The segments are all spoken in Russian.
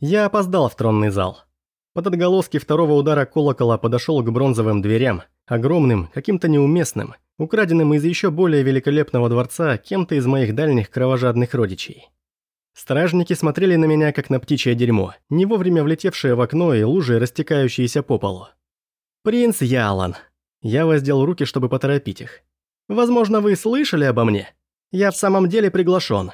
Я опоздал в тронный зал. Под отголоски второго удара колокола подошел к бронзовым дверям, огромным, каким-то неуместным, украденным из еще более великолепного дворца кем-то из моих дальних кровожадных родичей. Стражники смотрели на меня, как на птичье дерьмо, не вовремя влетевшее в окно и лужи, растекающиеся по полу. «Принц Ялан». Я воздел руки, чтобы поторопить их. «Возможно, вы слышали обо мне? Я в самом деле приглашен.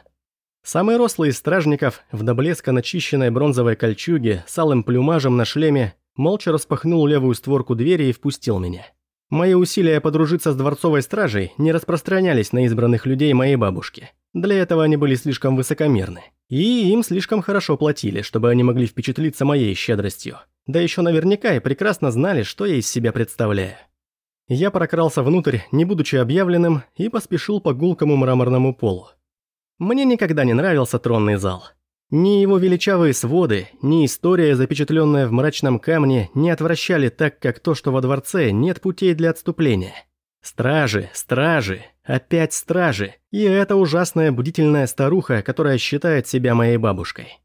Самый рослый из стражников, в до блеска начищенной бронзовой кольчуге, с алым плюмажем на шлеме, молча распахнул левую створку двери и впустил меня. Мои усилия подружиться с дворцовой стражей не распространялись на избранных людей моей бабушки. Для этого они были слишком высокомерны. И им слишком хорошо платили, чтобы они могли впечатлиться моей щедростью. Да еще наверняка и прекрасно знали, что я из себя представляю. Я прокрался внутрь, не будучи объявленным, и поспешил по гулкому мраморному полу. Мне никогда не нравился тронный зал. Ни его величавые своды, ни история, запечатленная в мрачном камне, не отвращали так, как то, что во дворце нет путей для отступления. Стражи, стражи, опять стражи, и эта ужасная бдительная старуха, которая считает себя моей бабушкой.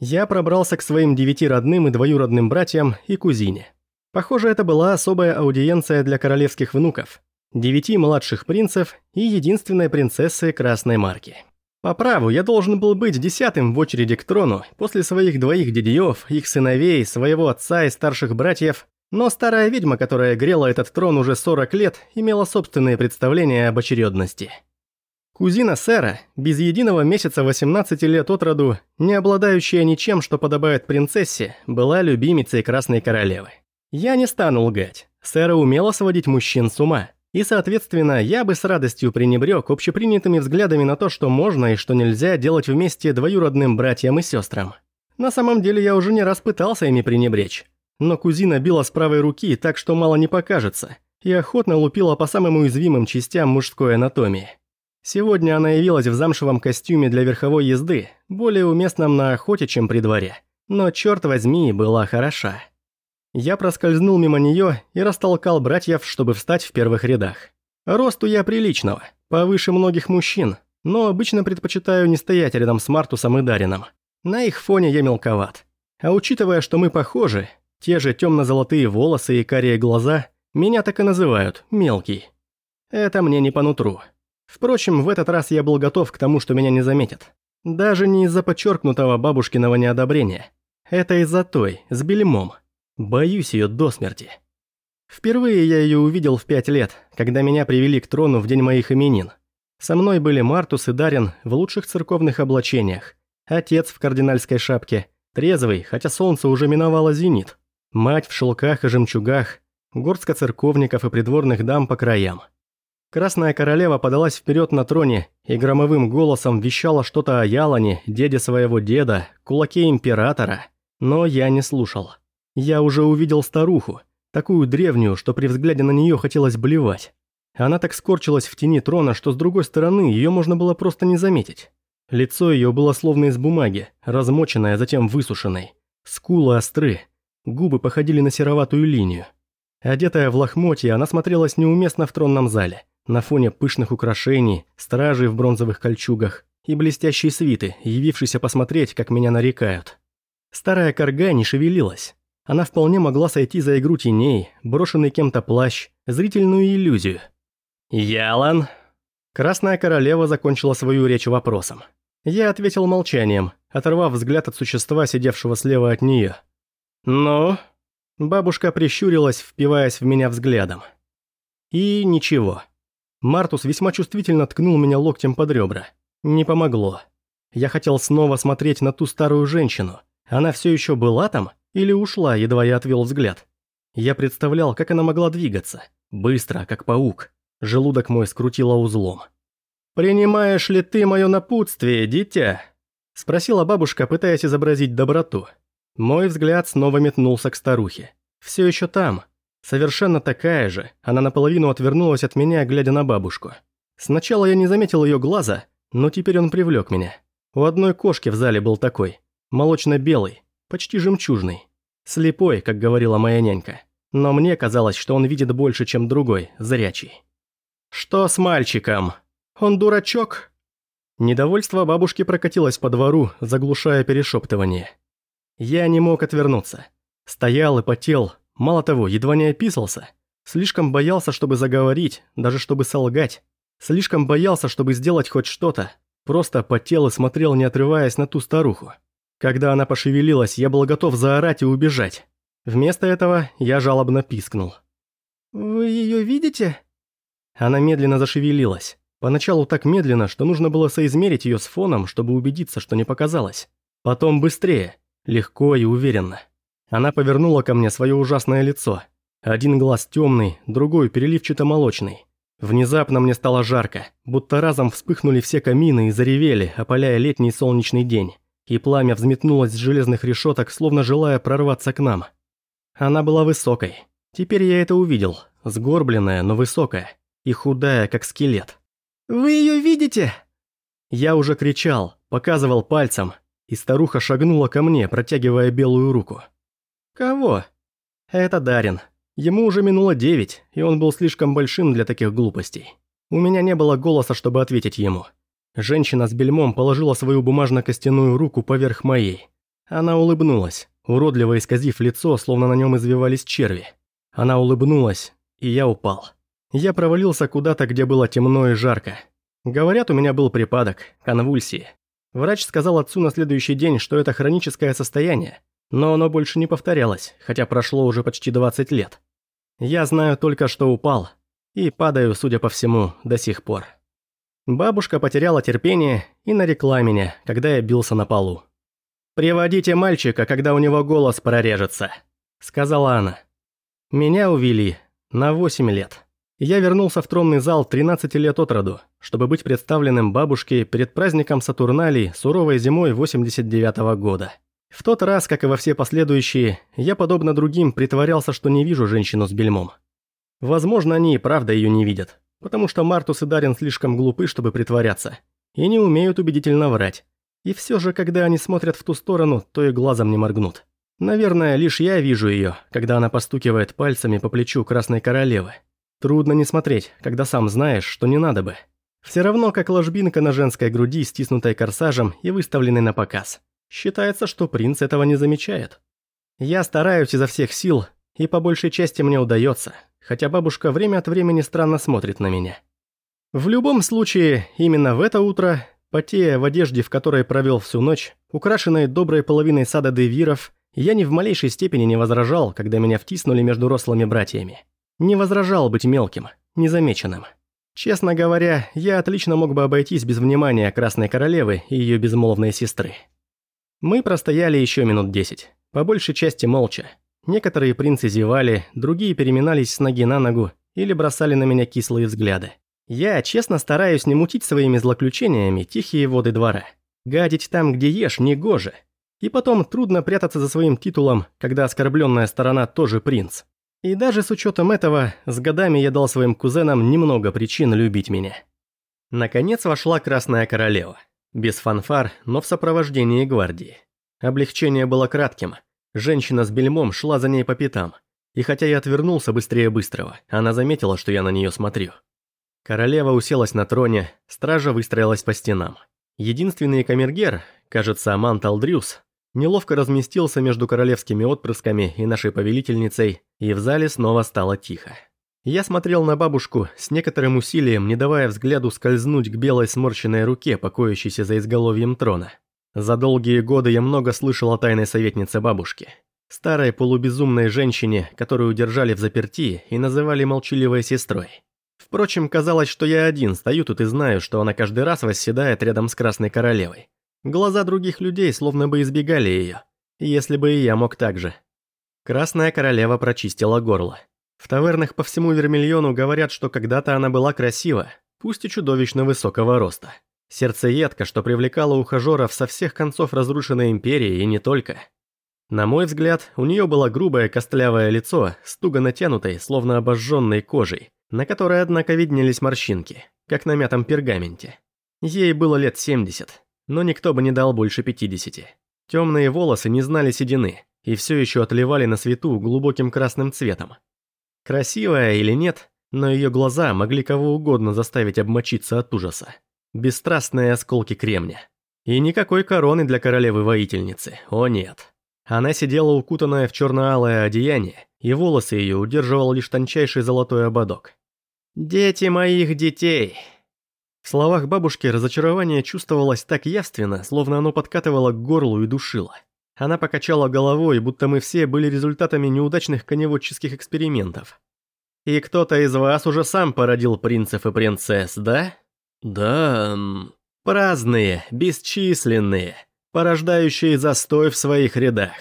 Я пробрался к своим девяти родным и двоюродным братьям и кузине. Похоже, это была особая аудиенция для королевских внуков, девяти младших принцев и единственной принцессы Красной Марки. По праву, я должен был быть десятым в очереди к трону после своих двоих дядьев, их сыновей, своего отца и старших братьев, но старая ведьма, которая грела этот трон уже 40 лет, имела собственные представления об очередности. Кузина сэра, без единого месяца 18 лет от роду, не обладающая ничем, что подобает принцессе, была любимицей Красной Королевы. Я не стану лгать, сэра умела сводить мужчин с ума, и, соответственно, я бы с радостью пренебрег общепринятыми взглядами на то, что можно и что нельзя делать вместе двоюродным братьям и сестрам. На самом деле я уже не раз пытался ими пренебречь. Но кузина била с правой руки, так что мало не покажется, и охотно лупила по самым уязвимым частям мужской анатомии. Сегодня она явилась в замшевом костюме для верховой езды, более уместном на охоте, чем при дворе. Но, черт возьми, была хороша. Я проскользнул мимо нее и растолкал братьев, чтобы встать в первых рядах. Росту я приличного, повыше многих мужчин, но обычно предпочитаю не стоять рядом с Мартусом и Дарином. На их фоне я мелковат. А учитывая, что мы похожи, те же темно-золотые волосы и карие глаза, меня так и называют «мелкий». Это мне не по нутру. Впрочем, в этот раз я был готов к тому, что меня не заметят. Даже не из-за подчеркнутого бабушкиного неодобрения. Это из-за той, с бельмом. Боюсь ее до смерти. Впервые я ее увидел в пять лет, когда меня привели к трону в день моих именин. Со мной были Мартус и Дарин в лучших церковных облачениях, отец в кардинальской шапке, трезвый, хотя солнце уже миновало зенит, мать в шелках и жемчугах, горстка церковников и придворных дам по краям. Красная королева подалась вперед на троне и громовым голосом вещала что-то о Ялане, деде своего деда, кулаке императора, но я не слушал. Я уже увидел старуху, такую древнюю, что при взгляде на нее хотелось блевать. Она так скорчилась в тени трона, что с другой стороны ее можно было просто не заметить. Лицо ее было словно из бумаги, размоченное, затем высушенной. Скулы остры, губы походили на сероватую линию. Одетая в лохмотье, она смотрелась неуместно в тронном зале, на фоне пышных украшений, стражей в бронзовых кольчугах и блестящей свиты, явившейся посмотреть, как меня нарекают. Старая корга не шевелилась. Она вполне могла сойти за игру теней, брошенный кем-то плащ, зрительную иллюзию. «Ялан?» Красная королева закончила свою речь вопросом. Я ответил молчанием, оторвав взгляд от существа, сидевшего слева от нее. «Ну?» Бабушка прищурилась, впиваясь в меня взглядом. И ничего. Мартус весьма чувствительно ткнул меня локтем под ребра. Не помогло. Я хотел снова смотреть на ту старую женщину. Она все еще была там? Или ушла, едва я отвел взгляд. Я представлял, как она могла двигаться. Быстро, как паук. Желудок мой скрутило узлом. «Принимаешь ли ты мое напутствие, дитя?» Спросила бабушка, пытаясь изобразить доброту. Мой взгляд снова метнулся к старухе. Все еще там. Совершенно такая же. Она наполовину отвернулась от меня, глядя на бабушку. Сначала я не заметил ее глаза, но теперь он привлек меня. У одной кошки в зале был такой. Молочно-белый, почти жемчужный. Слепой, как говорила моя нянька. Но мне казалось, что он видит больше, чем другой, зрячий. «Что с мальчиком? Он дурачок?» Недовольство бабушки прокатилось по двору, заглушая перешептывание. Я не мог отвернуться. Стоял и потел, мало того, едва не описался. Слишком боялся, чтобы заговорить, даже чтобы солгать. Слишком боялся, чтобы сделать хоть что-то. Просто потел и смотрел, не отрываясь на ту старуху. Когда она пошевелилась, я был готов заорать и убежать. Вместо этого я жалобно пискнул. «Вы ее видите?» Она медленно зашевелилась. Поначалу так медленно, что нужно было соизмерить ее с фоном, чтобы убедиться, что не показалось. Потом быстрее, легко и уверенно. Она повернула ко мне свое ужасное лицо. Один глаз темный, другой переливчато-молочный. Внезапно мне стало жарко, будто разом вспыхнули все камины и заревели, опаляя летний солнечный день. И пламя взметнулось с железных решеток, словно желая прорваться к нам. Она была высокой. Теперь я это увидел. Сгорбленная, но высокая. И худая, как скелет. «Вы ее видите?» Я уже кричал, показывал пальцем, и старуха шагнула ко мне, протягивая белую руку. «Кого?» «Это Дарин. Ему уже минуло девять, и он был слишком большим для таких глупостей. У меня не было голоса, чтобы ответить ему. Женщина с бельмом положила свою бумажно-костяную руку поверх моей. Она улыбнулась, уродливо исказив лицо, словно на нем извивались черви. Она улыбнулась, и я упал. Я провалился куда-то, где было темно и жарко. Говорят, у меня был припадок, конвульсии. Врач сказал отцу на следующий день, что это хроническое состояние, но оно больше не повторялось, хотя прошло уже почти 20 лет. Я знаю только, что упал, и падаю, судя по всему, до сих пор. Бабушка потеряла терпение и нарекла меня, когда я бился на полу. «Приводите мальчика, когда у него голос прорежется», — сказала она. Меня увели на 8 лет. Я вернулся в тронный зал 13 лет от роду, чтобы быть представленным бабушке перед праздником Сатурналей суровой зимой 89 -го года. В тот раз, как и во все последующие, я, подобно другим, притворялся, что не вижу женщину с бельмом. Возможно, они и правда ее не видят, потому что Мартус и Дарин слишком глупы, чтобы притворяться, и не умеют убедительно врать. И все же, когда они смотрят в ту сторону, то и глазом не моргнут. Наверное, лишь я вижу ее, когда она постукивает пальцами по плечу Красной Королевы. Трудно не смотреть, когда сам знаешь, что не надо бы. Все равно, как ложбинка на женской груди, стиснутой корсажем и выставленной на показ. Считается, что принц этого не замечает. Я стараюсь изо всех сил, и по большей части мне удается, хотя бабушка время от времени странно смотрит на меня. В любом случае, именно в это утро, потея в одежде, в которой провел всю ночь, украшенной доброй половиной сада девиров, я ни в малейшей степени не возражал, когда меня втиснули между рослыми братьями. Не возражал быть мелким, незамеченным. Честно говоря, я отлично мог бы обойтись без внимания Красной Королевы и ее безмолвной сестры. Мы простояли еще минут десять, по большей части молча. Некоторые принцы зевали, другие переминались с ноги на ногу или бросали на меня кислые взгляды. Я честно стараюсь не мутить своими злоключениями тихие воды двора. Гадить там, где ешь, не гоже. И потом трудно прятаться за своим титулом, когда оскорбленная сторона тоже принц. И даже с учетом этого, с годами я дал своим кузенам немного причин любить меня. Наконец вошла Красная Королева. Без фанфар, но в сопровождении гвардии. Облегчение было кратким. Женщина с бельмом шла за ней по пятам. И хотя я отвернулся быстрее быстрого, она заметила, что я на нее смотрю. Королева уселась на троне, стража выстроилась по стенам. Единственный камергер, кажется, Амант Алдрюс, неловко разместился между королевскими отпрысками и нашей повелительницей, и в зале снова стало тихо. Я смотрел на бабушку с некоторым усилием, не давая взгляду скользнуть к белой сморщенной руке, покоящейся за изголовьем трона. За долгие годы я много слышал о тайной советнице бабушки. Старой полубезумной женщине, которую держали в заперти и называли молчаливой сестрой. Впрочем, казалось, что я один стою тут и знаю, что она каждый раз восседает рядом с Красной Королевой. Глаза других людей словно бы избегали ее. Если бы и я мог так же. Красная Королева прочистила горло. В тавернах по всему Вермильону говорят, что когда-то она была красива, пусть и чудовищно высокого роста. Сердцеедка, что привлекала ухажеров со всех концов разрушенной империи и не только. На мой взгляд, у нее было грубое костлявое лицо с натянутой, словно обожженной кожей, на которой, однако, виднелись морщинки, как на мятом пергаменте. Ей было лет 70, но никто бы не дал больше 50. Темные волосы не знали седины и все еще отливали на свету глубоким красным цветом. Красивая или нет, но ее глаза могли кого угодно заставить обмочиться от ужаса. Бесстрастные осколки кремня. И никакой короны для королевы-воительницы, о нет. Она сидела укутанная в черно-алое одеяние, и волосы ее удерживал лишь тончайший золотой ободок. «Дети моих детей!» В словах бабушки разочарование чувствовалось так явственно, словно оно подкатывало к горлу и душило. Она покачала головой, будто мы все были результатами неудачных коневодческих экспериментов. «И кто-то из вас уже сам породил принцев и принцесс, да?» «Да...» «Праздные, бесчисленные, порождающие застой в своих рядах».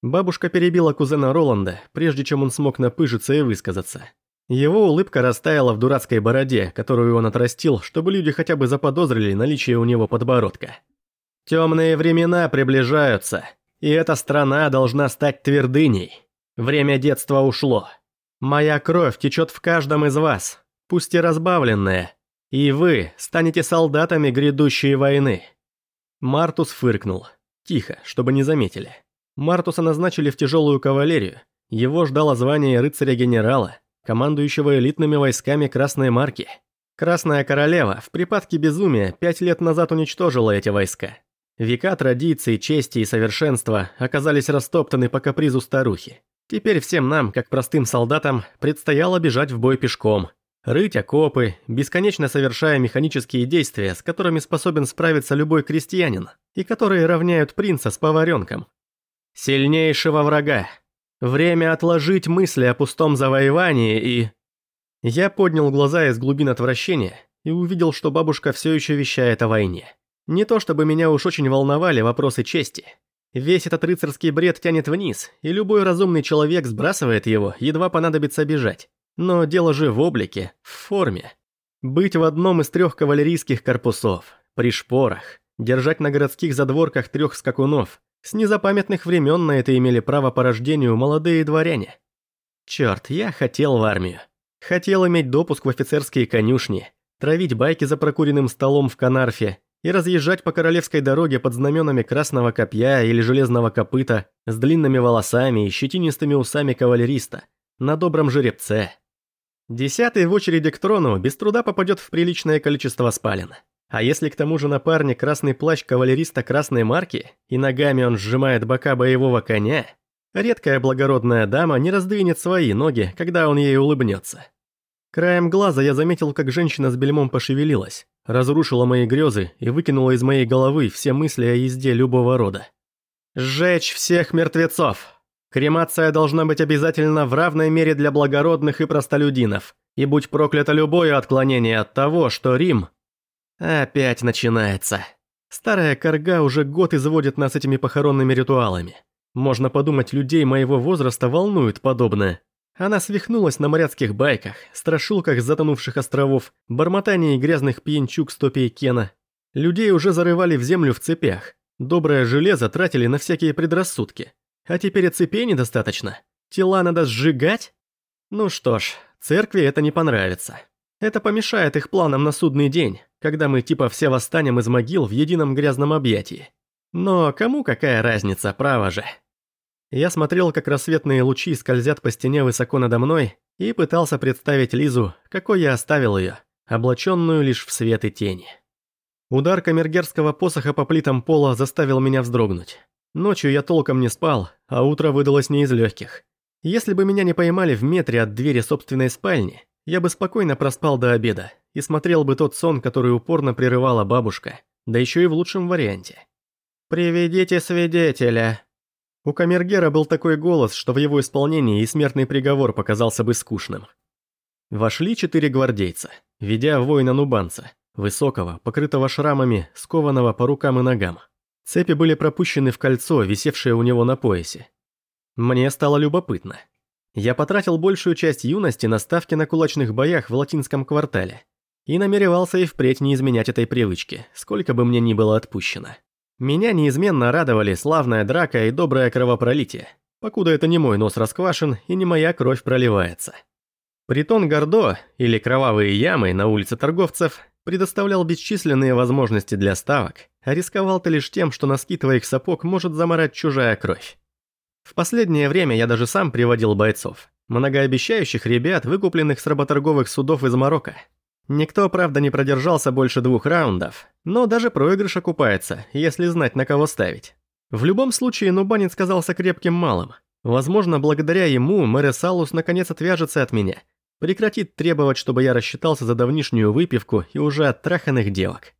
Бабушка перебила кузена Роланда, прежде чем он смог напыжиться и высказаться. Его улыбка растаяла в дурацкой бороде, которую он отрастил, чтобы люди хотя бы заподозрили наличие у него подбородка. Темные времена приближаются, и эта страна должна стать твердыней. Время детства ушло. Моя кровь течет в каждом из вас, пусть и разбавленная, и вы станете солдатами грядущей войны. Мартус фыркнул. Тихо, чтобы не заметили. Мартуса назначили в тяжелую кавалерию. Его ждало звание рыцаря-генерала, командующего элитными войсками Красной Марки. Красная Королева в припадке безумия пять лет назад уничтожила эти войска. Века традиций, чести и совершенства оказались растоптаны по капризу старухи. Теперь всем нам, как простым солдатам, предстояло бежать в бой пешком, рыть окопы, бесконечно совершая механические действия, с которыми способен справиться любой крестьянин, и которые равняют принца с поваренком. Сильнейшего врага, Время отложить мысли о пустом завоевании и... Я поднял глаза из глубин отвращения и увидел, что бабушка все еще вещает о войне. Не то чтобы меня уж очень волновали вопросы чести. Весь этот рыцарский бред тянет вниз, и любой разумный человек сбрасывает его, едва понадобится бежать. Но дело же в облике, в форме. Быть в одном из трех кавалерийских корпусов, при шпорах, держать на городских задворках трех скакунов, с незапамятных времен на это имели право по рождению молодые дворяне. Черт, я хотел в армию. Хотел иметь допуск в офицерские конюшни, травить байки за прокуренным столом в Канарфе и разъезжать по королевской дороге под знаменами красного копья или железного копыта с длинными волосами и щетинистыми усами кавалериста, на добром жеребце. Десятый в очереди к трону без труда попадет в приличное количество спален. А если к тому же напарник красный плащ кавалериста красной марки, и ногами он сжимает бока боевого коня, редкая благородная дама не раздвинет свои ноги, когда он ей улыбнется. Краем глаза я заметил, как женщина с бельмом пошевелилась, разрушила мои грезы и выкинула из моей головы все мысли о езде любого рода. «Сжечь всех мертвецов!» Кремация должна быть обязательно в равной мере для благородных и простолюдинов, и будь проклято любое отклонение от того, что Рим Опять начинается. Старая корга уже год изводит нас этими похоронными ритуалами. Можно подумать, людей моего возраста волнует подобное. Она свихнулась на моряцких байках, страшилках затонувших островов, бормотании грязных пьянчук стопей Кена. Людей уже зарывали в землю в цепях. Доброе железо тратили на всякие предрассудки. А теперь и цепей недостаточно. Тела надо сжигать? Ну что ж, церкви это не понравится. Это помешает их планам на судный день, когда мы типа все восстанем из могил в едином грязном объятии. Но кому какая разница, право же? Я смотрел, как рассветные лучи скользят по стене высоко надо мной, и пытался представить Лизу, какой я оставил ее, облаченную лишь в свет и тени. Удар камергерского посоха по плитам пола заставил меня вздрогнуть. Ночью я толком не спал, а утро выдалось не из легких. Если бы меня не поймали в метре от двери собственной спальни, я бы спокойно проспал до обеда и смотрел бы тот сон, который упорно прерывала бабушка, да еще и в лучшем варианте. «Приведите свидетеля!» У Камергера был такой голос, что в его исполнении и смертный приговор показался бы скучным. Вошли четыре гвардейца, ведя воина-нубанца, высокого, покрытого шрамами, скованного по рукам и ногам. Цепи были пропущены в кольцо, висевшее у него на поясе. Мне стало любопытно, я потратил большую часть юности на ставки на кулачных боях в латинском квартале и намеревался и впредь не изменять этой привычки, сколько бы мне ни было отпущено. Меня неизменно радовали славная драка и доброе кровопролитие, покуда это не мой нос расквашен и не моя кровь проливается. Притон Гордо, или Кровавые ямы на улице торговцев, предоставлял бесчисленные возможности для ставок, а рисковал ты лишь тем, что носки твоих сапог может заморать чужая кровь. В последнее время я даже сам приводил бойцов. Многообещающих ребят, выкупленных с работорговых судов из Марокко. Никто, правда, не продержался больше двух раундов, но даже проигрыш окупается, если знать, на кого ставить. В любом случае, Нубанец казался крепким малым. Возможно, благодаря ему Мэресалус наконец отвяжется от меня. Прекратит требовать, чтобы я рассчитался за давнишнюю выпивку и уже оттраханных девок.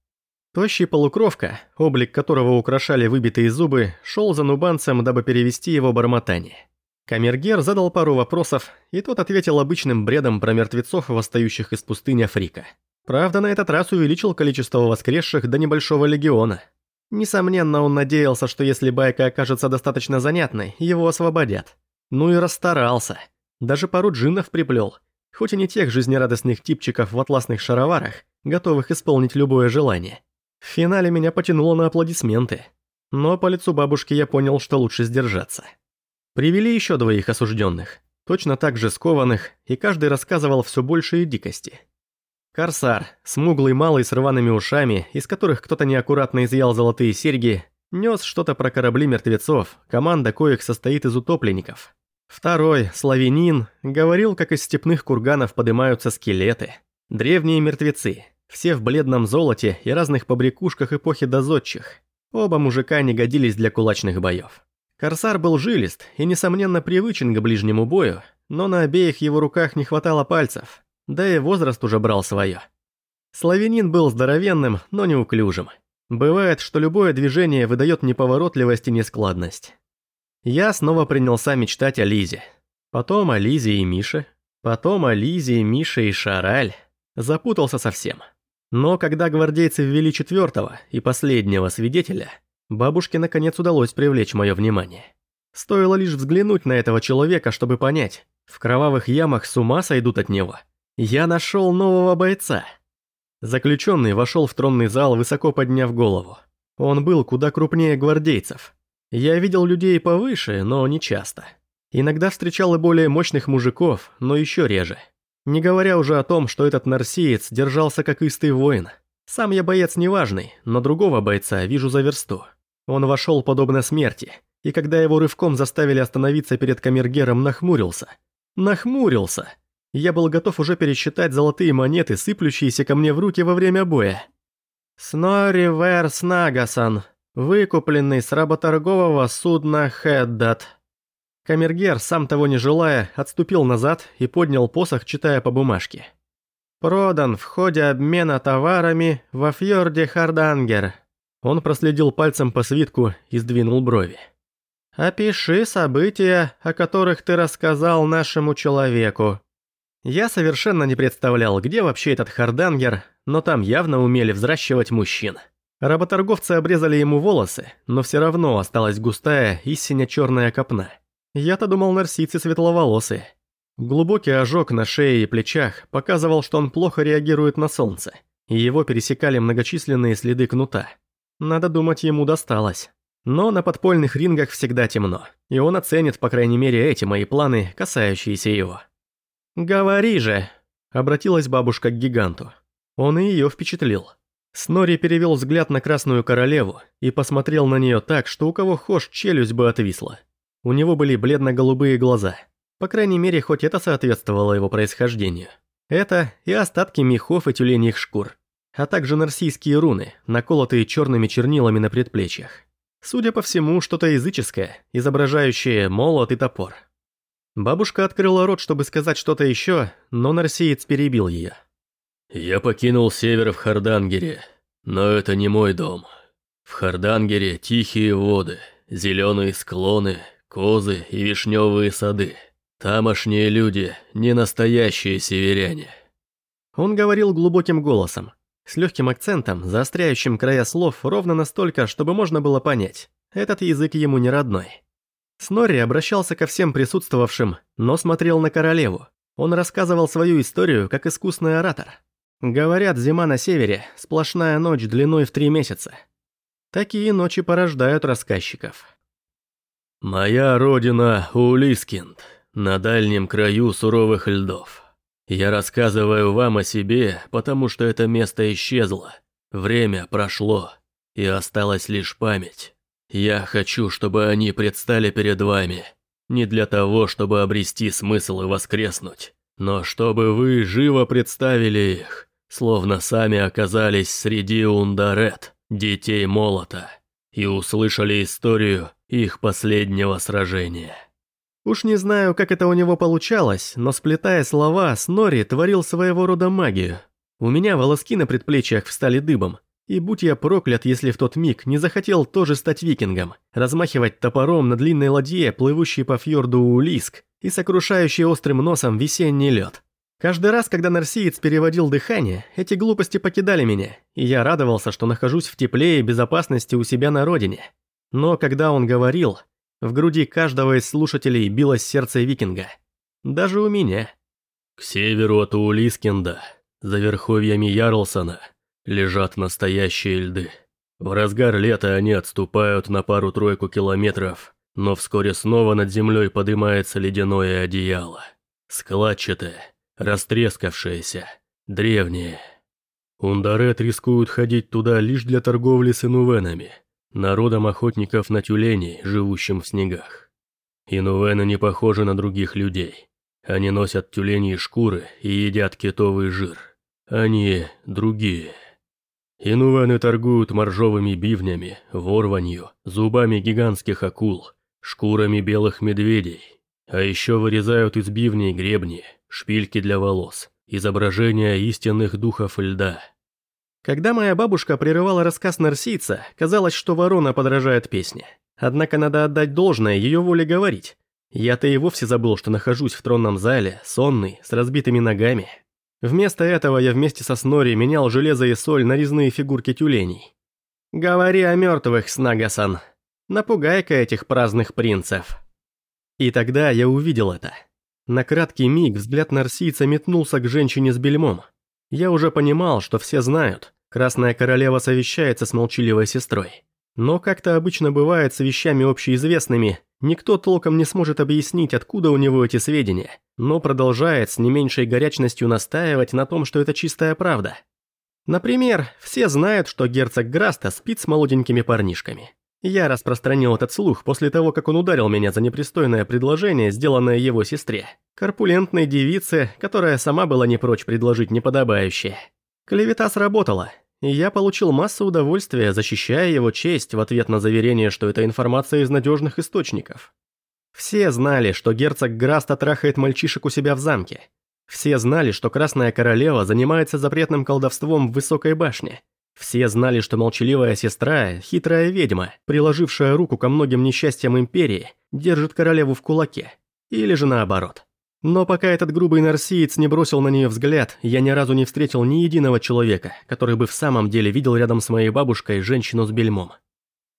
Тощий полукровка, облик которого украшали выбитые зубы, шел за нубанцем, дабы перевести его бормотание. Камергер задал пару вопросов, и тот ответил обычным бредом про мертвецов, восстающих из пустыни Африка. Правда, на этот раз увеличил количество воскресших до небольшого легиона. Несомненно, он надеялся, что если байка окажется достаточно занятной, его освободят. Ну и расстарался. Даже пару джиннов приплел. Хоть и не тех жизнерадостных типчиков в атласных шароварах, готовых исполнить любое желание. В финале меня потянуло на аплодисменты. Но по лицу бабушки я понял, что лучше сдержаться. Привели еще двоих осужденных, точно так же скованных, и каждый рассказывал все большие дикости. Корсар, смуглый малый с рваными ушами, из которых кто-то неаккуратно изъял золотые серьги, нес что-то про корабли мертвецов, команда коих состоит из утопленников. Второй, славянин, говорил, как из степных курганов поднимаются скелеты. Древние мертвецы, все в бледном золоте и разных побрякушках эпохи дозодчих. Оба мужика не годились для кулачных боев. Корсар был жилист и, несомненно, привычен к ближнему бою, но на обеих его руках не хватало пальцев, да и возраст уже брал свое. Славянин был здоровенным, но неуклюжим. Бывает, что любое движение выдает неповоротливость и нескладность. Я снова принялся мечтать о Лизе. Потом о Лизе и Мише. Потом о Лизе, Мише и Шараль. Запутался совсем. Но когда гвардейцы ввели четвертого и последнего свидетеля, бабушке наконец удалось привлечь мое внимание. Стоило лишь взглянуть на этого человека, чтобы понять, в кровавых ямах с ума сойдут от него. Я нашел нового бойца. Заключенный вошел в тронный зал, высоко подняв голову. Он был куда крупнее гвардейцев. Я видел людей повыше, но не часто. Иногда встречал и более мощных мужиков, но еще реже. Не говоря уже о том, что этот нарсиец держался как истый воин. Сам я боец неважный, но другого бойца вижу за версту. Он вошел подобно смерти, и когда его рывком заставили остановиться перед камергером, нахмурился. Нахмурился! Я был готов уже пересчитать золотые монеты, сыплющиеся ко мне в руки во время боя. Снори Верс Нагасан, выкупленный с работоргового судна Хеддат. Камергер, сам того не желая, отступил назад и поднял посох, читая по бумажке. «Продан в ходе обмена товарами во фьорде Хардангер». Он проследил пальцем по свитку и сдвинул брови. «Опиши события, о которых ты рассказал нашему человеку». Я совершенно не представлял, где вообще этот Хардангер, но там явно умели взращивать мужчин. Работорговцы обрезали ему волосы, но все равно осталась густая и сине-черная копна. Я-то думал, нарсийцы светловолосые. Глубокий ожог на шее и плечах показывал, что он плохо реагирует на солнце, и его пересекали многочисленные следы кнута. Надо думать, ему досталось. Но на подпольных рингах всегда темно, и он оценит, по крайней мере, эти мои планы, касающиеся его. «Говори же!» – обратилась бабушка к гиганту. Он и ее впечатлил. Снори перевел взгляд на Красную Королеву и посмотрел на нее так, что у кого хошь челюсть бы отвисла. У него были бледно-голубые глаза. По крайней мере, хоть это соответствовало его происхождению. Это и остатки мехов и тюленьих шкур, а также нарсийские руны, наколотые черными чернилами на предплечьях. Судя по всему, что-то языческое, изображающее молот и топор. Бабушка открыла рот, чтобы сказать что-то еще, но нарсиец перебил ее. «Я покинул север в Хардангере, но это не мой дом. В Хардангере тихие воды, зеленые склоны, козы и вишневые сады. Тамошние люди – не настоящие северяне». Он говорил глубоким голосом, с легким акцентом, заостряющим края слов ровно настолько, чтобы можно было понять. Этот язык ему не родной. Снорри обращался ко всем присутствовавшим, но смотрел на королеву. Он рассказывал свою историю как искусный оратор. Говорят, зима на севере – сплошная ночь длиной в три месяца. Такие ночи порождают рассказчиков. «Моя родина – Улискинд, на дальнем краю суровых льдов. Я рассказываю вам о себе, потому что это место исчезло. Время прошло, и осталась лишь память». Я хочу, чтобы они предстали перед вами. Не для того, чтобы обрести смысл и воскреснуть, но чтобы вы живо представили их, словно сами оказались среди ундарет, детей молота. и услышали историю их последнего сражения. Уж не знаю, как это у него получалось, но сплетая слова, Снори творил своего рода магию. У меня волоски на предплечьях встали дыбом, и будь я проклят, если в тот миг не захотел тоже стать викингом, размахивать топором на длинной ладье, плывущей по фьорду Улиск, и сокрушающий острым носом весенний лед. Каждый раз, когда нарсиец переводил дыхание, эти глупости покидали меня, и я радовался, что нахожусь в тепле и безопасности у себя на родине. Но когда он говорил, в груди каждого из слушателей билось сердце викинга. Даже у меня. К северу от Улискинда, за верховьями Ярлсона, лежат настоящие льды. В разгар лета они отступают на пару-тройку километров, но вскоре снова над землей поднимается ледяное одеяло. Складчатое, растрескавшееся, древнее. Ундарет рискуют ходить туда лишь для торговли с инувенами, народом охотников на тюленей, живущим в снегах. Инувены не похожи на других людей. Они носят тюленьи шкуры и едят китовый жир. Они другие. Инуваны торгуют моржовыми бивнями, ворванью, зубами гигантских акул, шкурами белых медведей, а еще вырезают из бивней гребни, шпильки для волос, изображения истинных духов льда. Когда моя бабушка прерывала рассказ нарсийца, казалось, что ворона подражает песне. Однако надо отдать должное ее воле говорить. Я-то и вовсе забыл, что нахожусь в тронном зале, сонный, с разбитыми ногами. Вместо этого я вместе со Снори менял железо и соль на резные фигурки тюленей. «Говори о мертвых, Снагасан. Напугай-ка этих праздных принцев». И тогда я увидел это. На краткий миг взгляд нарсийца метнулся к женщине с бельмом. Я уже понимал, что все знают, Красная Королева совещается с молчаливой сестрой. Но как-то обычно бывает с вещами общеизвестными, никто толком не сможет объяснить, откуда у него эти сведения, но продолжает с не меньшей горячностью настаивать на том, что это чистая правда. Например, все знают, что герцог Граста спит с молоденькими парнишками. Я распространил этот слух после того, как он ударил меня за непристойное предложение, сделанное его сестре. Корпулентной девице, которая сама была не прочь предложить неподобающее. Клевета сработала, и я получил массу удовольствия, защищая его честь в ответ на заверение, что это информация из надежных источников. Все знали, что герцог Граста трахает мальчишек у себя в замке. Все знали, что Красная Королева занимается запретным колдовством в Высокой башне. Все знали, что молчаливая сестра, хитрая ведьма, приложившая руку ко многим несчастьям Империи, держит королеву в кулаке. Или же наоборот. Но пока этот грубый нарсиец не бросил на нее взгляд, я ни разу не встретил ни единого человека, который бы в самом деле видел рядом с моей бабушкой женщину с бельмом.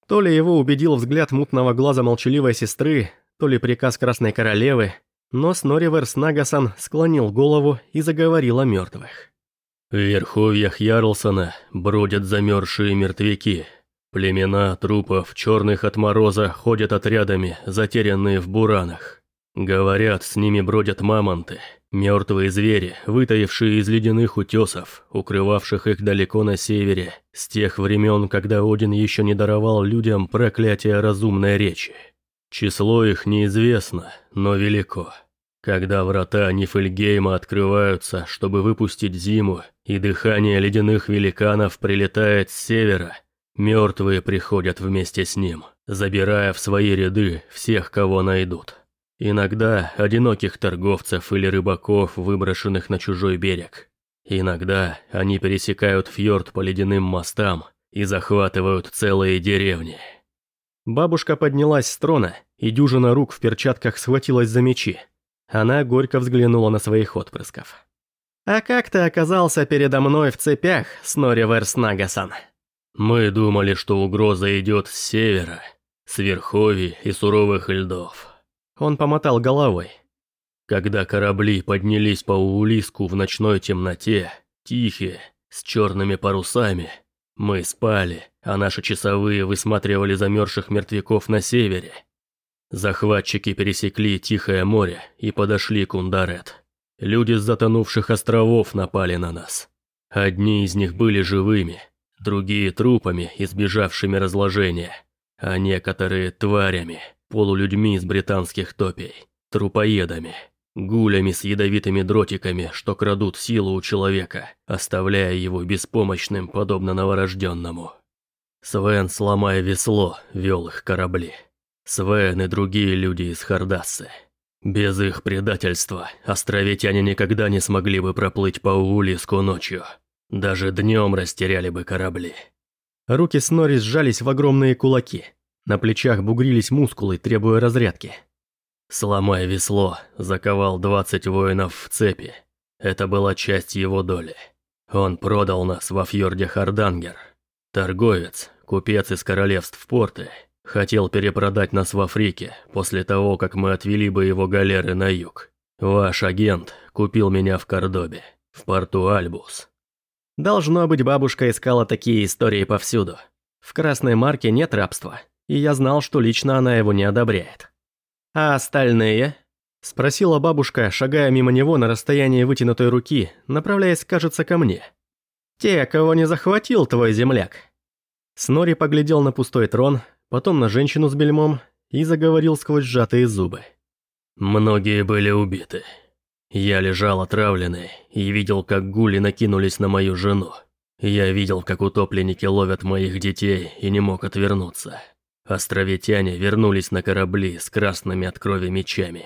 То ли его убедил взгляд мутного глаза молчаливой сестры, то ли приказ Красной Королевы, но Снориверс Нагасан склонил голову и заговорил о мертвых. В верховьях Ярлсона бродят замерзшие мертвяки. Племена трупов, черных от мороза, ходят отрядами, затерянные в буранах. Говорят, с ними бродят мамонты, мертвые звери, вытаившие из ледяных утесов, укрывавших их далеко на севере, с тех времен, когда Один еще не даровал людям проклятие разумной речи. Число их неизвестно, но велико. Когда врата Нифельгейма открываются, чтобы выпустить зиму, и дыхание ледяных великанов прилетает с севера, мертвые приходят вместе с ним, забирая в свои ряды всех, кого найдут. Иногда одиноких торговцев или рыбаков, выброшенных на чужой берег. Иногда они пересекают фьорд по ледяным мостам и захватывают целые деревни. Бабушка поднялась с трона, и дюжина рук в перчатках схватилась за мечи. Она горько взглянула на своих отпрысков. «А как ты оказался передо мной в цепях, Снори Верснагасан?» «Мы думали, что угроза идет с севера, с верховий и суровых льдов. Он помотал головой. Когда корабли поднялись по Улиску в ночной темноте, тихие, с черными парусами, мы спали, а наши часовые высматривали замерзших мертвяков на севере. Захватчики пересекли Тихое море и подошли к Ундарет. Люди с затонувших островов напали на нас. Одни из них были живыми, другие трупами, избежавшими разложения, а некоторые тварями полулюдьми из британских топей, трупоедами, гулями с ядовитыми дротиками, что крадут силу у человека, оставляя его беспомощным, подобно новорожденному. Свен, сломая весло, вел их корабли. Свен и другие люди из Хардассы. Без их предательства островитяне никогда не смогли бы проплыть по Улиску ночью. Даже днем растеряли бы корабли. Руки Снори сжались в огромные кулаки. На плечах бугрились мускулы, требуя разрядки. Сломая весло, заковал 20 воинов в цепи. Это была часть его доли. Он продал нас во фьорде Хардангер. Торговец, купец из королевств порты, хотел перепродать нас в Африке после того, как мы отвели бы его галеры на юг. Ваш агент купил меня в Кордобе, в порту Альбус. Должно быть, бабушка искала такие истории повсюду. В красной марке нет рабства, и я знал, что лично она его не одобряет. А остальные? Спросила бабушка, шагая мимо него на расстоянии вытянутой руки, направляясь, кажется, ко мне. «Те, кого не захватил твой земляк». Снори поглядел на пустой трон, потом на женщину с бельмом и заговорил сквозь сжатые зубы. «Многие были убиты. Я лежал отравленный и видел, как гули накинулись на мою жену. Я видел, как утопленники ловят моих детей и не мог отвернуться. Островитяне вернулись на корабли с красными от крови мечами.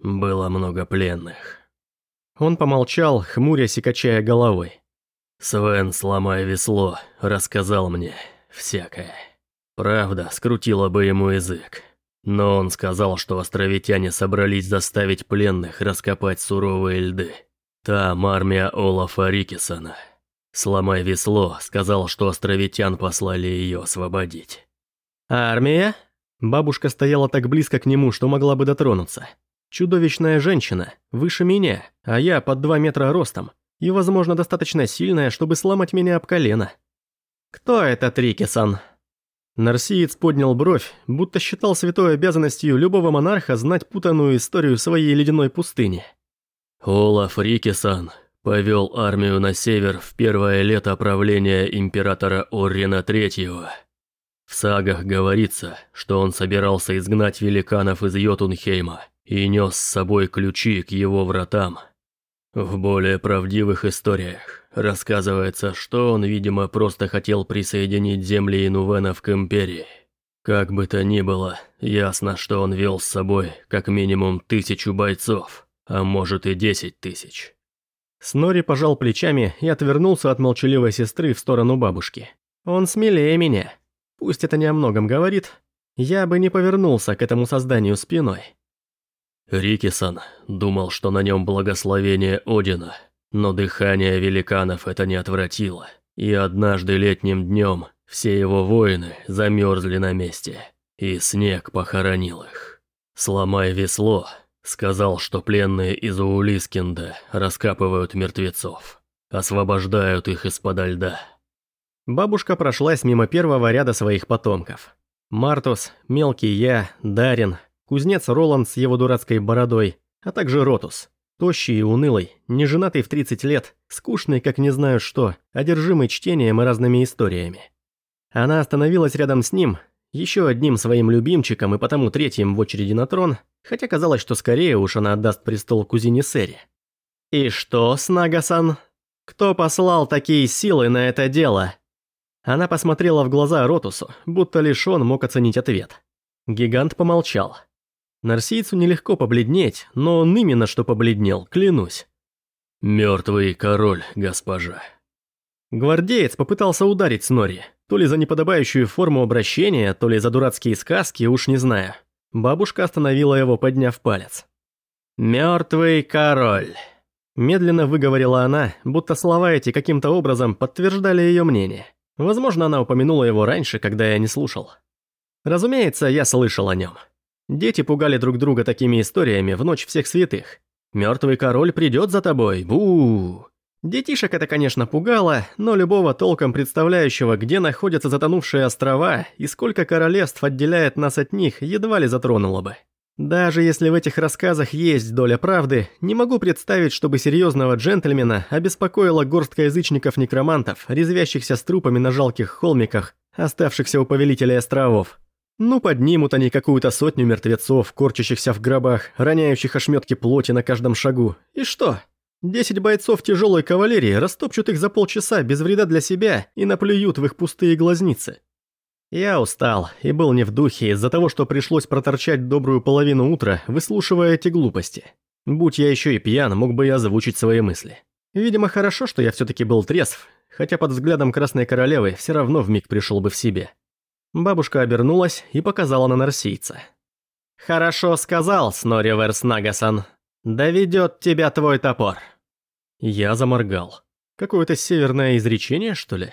Было много пленных. Он помолчал, хмурясь и качая головой. Свен, сломая весло, рассказал мне всякое. Правда, скрутила бы ему язык. Но он сказал, что островитяне собрались заставить пленных раскопать суровые льды. Там армия Олафа Рикисона. Сломай весло, сказал, что островитян послали ее освободить. «Армия?» Бабушка стояла так близко к нему, что могла бы дотронуться. Чудовищная женщина, выше меня, а я под два метра ростом, и, возможно, достаточно сильная, чтобы сломать меня об колено. «Кто это Трикисон?» Нарсиец поднял бровь, будто считал святой обязанностью любого монарха знать путанную историю своей ледяной пустыни. Олаф Рикисан повел армию на север в первое лето правления императора Оррина Третьего. В сагах говорится, что он собирался изгнать великанов из Йотунхейма и нес с собой ключи к его вратам. В более правдивых историях Рассказывается, что он, видимо, просто хотел присоединить земли Инувенов к Империи. Как бы то ни было, ясно, что он вел с собой как минимум тысячу бойцов, а может и десять тысяч. Снори пожал плечами и отвернулся от молчаливой сестры в сторону бабушки. Он смелее меня. Пусть это не о многом говорит, я бы не повернулся к этому созданию спиной. Рикисан думал, что на нем благословение Одина – но дыхание великанов это не отвратило, и однажды летним днем все его воины замерзли на месте, и снег похоронил их. Сломай весло, сказал, что пленные из Улискинда раскапывают мертвецов, освобождают их из-под льда. Бабушка прошлась мимо первого ряда своих потомков. Мартус, Мелкий Я, Дарин, кузнец Роланд с его дурацкой бородой, а также Ротус – Тощий и унылый, неженатый в 30 лет, скучный как не знаю что, одержимый чтением и разными историями. Она остановилась рядом с ним, еще одним своим любимчиком и потому третьим в очереди на трон, хотя казалось, что скорее уж она отдаст престол кузине Сэри. «И что, Снагасан? Кто послал такие силы на это дело?» Она посмотрела в глаза Ротусу, будто лишь он мог оценить ответ. Гигант помолчал. Нарсийцу нелегко побледнеть, но он именно что побледнел, клянусь. «Мертвый король, госпожа». Гвардеец попытался ударить Снори, то ли за неподобающую форму обращения, то ли за дурацкие сказки, уж не знаю. Бабушка остановила его, подняв палец. «Мертвый король», – медленно выговорила она, будто слова эти каким-то образом подтверждали ее мнение. Возможно, она упомянула его раньше, когда я не слушал. Разумеется, я слышал о нем. Дети пугали друг друга такими историями в ночь всех святых. «Мертвый король придет за тобой, бу Детишек это, конечно, пугало, но любого толком представляющего, где находятся затонувшие острова и сколько королевств отделяет нас от них, едва ли затронуло бы. Даже если в этих рассказах есть доля правды, не могу представить, чтобы серьезного джентльмена обеспокоила горстка язычников-некромантов, резвящихся с трупами на жалких холмиках, оставшихся у повелителей островов. Ну, поднимут они какую-то сотню мертвецов, корчащихся в гробах, роняющих ошметки плоти на каждом шагу. И что? Десять бойцов тяжелой кавалерии растопчут их за полчаса без вреда для себя и наплюют в их пустые глазницы. Я устал и был не в духе из-за того, что пришлось проторчать добрую половину утра, выслушивая эти глупости. Будь я еще и пьян, мог бы я озвучить свои мысли. Видимо, хорошо, что я все-таки был трезв, хотя под взглядом Красной Королевы все равно вмиг пришел бы в себе. Бабушка обернулась и показала на нарсийца. «Хорошо сказал, Снори Верснагасан. Доведет тебя твой топор». Я заморгал. Какое-то северное изречение, что ли?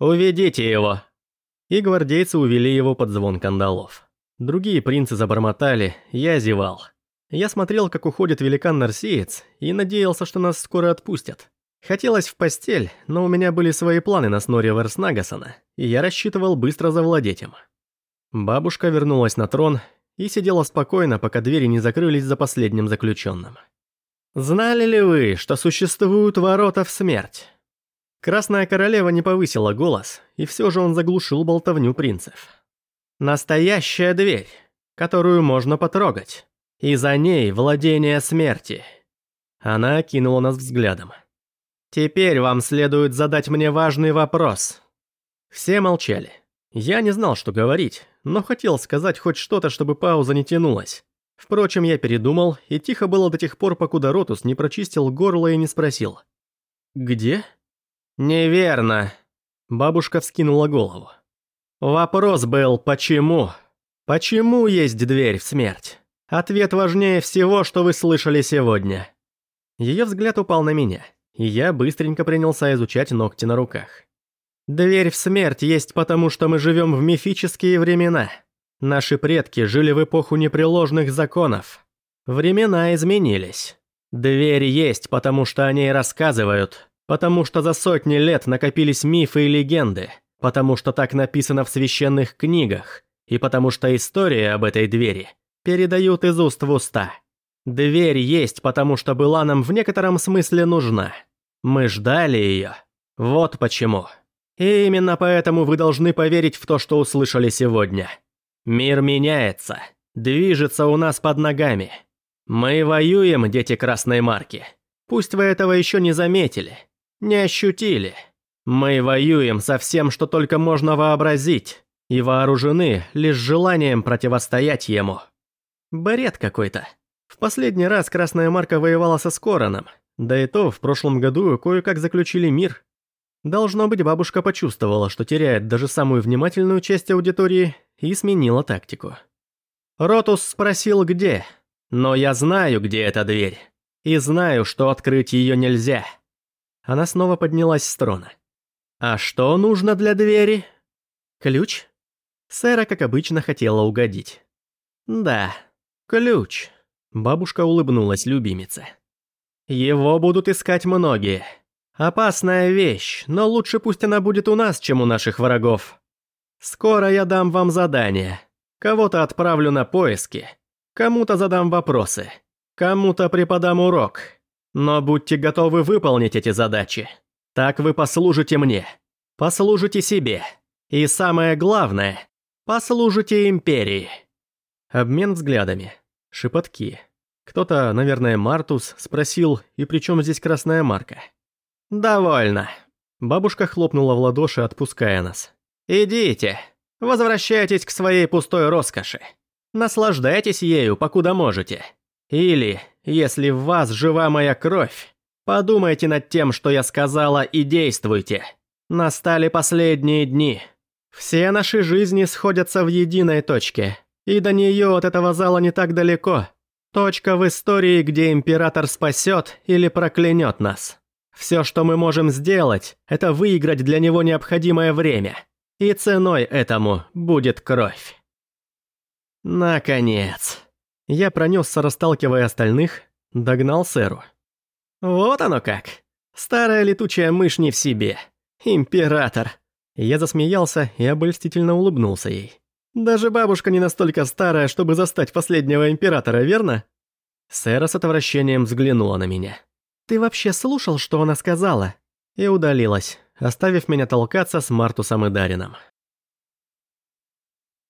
«Уведите его!» И гвардейцы увели его под звон кандалов. Другие принцы забормотали, я зевал. Я смотрел, как уходит великан-нарсиец, и надеялся, что нас скоро отпустят. Хотелось в постель, но у меня были свои планы на Снори Верснагасона, и я рассчитывал быстро завладеть им. Бабушка вернулась на трон и сидела спокойно, пока двери не закрылись за последним заключенным. «Знали ли вы, что существуют ворота в смерть?» Красная королева не повысила голос, и все же он заглушил болтовню принцев. «Настоящая дверь, которую можно потрогать, и за ней владение смерти». Она окинула нас взглядом. «Теперь вам следует задать мне важный вопрос». Все молчали. Я не знал, что говорить, но хотел сказать хоть что-то, чтобы пауза не тянулась. Впрочем, я передумал, и тихо было до тех пор, покуда Ротус не прочистил горло и не спросил. «Где?» «Неверно», — бабушка вскинула голову. «Вопрос был, почему? Почему есть дверь в смерть? Ответ важнее всего, что вы слышали сегодня». Ее взгляд упал на меня, и я быстренько принялся изучать ногти на руках. «Дверь в смерть есть потому, что мы живем в мифические времена. Наши предки жили в эпоху непреложных законов. Времена изменились. Дверь есть потому, что о ней рассказывают, Потому что за сотни лет накопились мифы и легенды, потому что так написано в священных книгах, и потому что история об этой двери передают из уст в уста. Дверь есть, потому что была нам в некотором смысле нужна. Мы ждали ее. Вот почему. И именно поэтому вы должны поверить в то, что услышали сегодня. Мир меняется, движется у нас под ногами. Мы воюем, дети Красной Марки. Пусть вы этого еще не заметили, не ощутили. Мы воюем со всем, что только можно вообразить, и вооружены лишь желанием противостоять ему. Бред какой-то. Последний раз Красная Марка воевала со Скороном, да и то в прошлом году кое-как заключили мир. Должно быть, бабушка почувствовала, что теряет даже самую внимательную часть аудитории, и сменила тактику. Ротус спросил, где, но я знаю, где эта дверь, и знаю, что открыть ее нельзя. Она снова поднялась с трона. «А что нужно для двери?» «Ключ?» Сэра, как обычно, хотела угодить. «Да, ключ», — бабушка улыбнулась любимице. «Его будут искать многие. Опасная вещь, но лучше пусть она будет у нас, чем у наших врагов. Скоро я дам вам задание. Кого-то отправлю на поиски, кому-то задам вопросы, кому-то преподам урок». Но будьте готовы выполнить эти задачи. Так вы послужите мне. Послужите себе. И самое главное, послужите империи. Обмен взглядами. Шепотки. Кто-то, наверное, Мартус, спросил, и при чем здесь красная марка? «Довольно». Бабушка хлопнула в ладоши, отпуская нас. «Идите. Возвращайтесь к своей пустой роскоши. Наслаждайтесь ею, покуда можете. Или, если в вас жива моя кровь, подумайте над тем, что я сказала, и действуйте. Настали последние дни. Все наши жизни сходятся в единой точке, и до нее от этого зала не так далеко. Точка в истории, где император спасет или проклянет нас. Все, что мы можем сделать, это выиграть для него необходимое время. И ценой этому будет кровь. Наконец. Я пронесся, расталкивая остальных, догнал сэру. «Вот оно как! Старая летучая мышь не в себе. Император!» Я засмеялся и обольстительно улыбнулся ей. «Даже бабушка не настолько старая, чтобы застать последнего императора, верно?» Сэра с отвращением взглянула на меня. «Ты вообще слушал, что она сказала?» И удалилась, оставив меня толкаться с Мартусом и Дарином.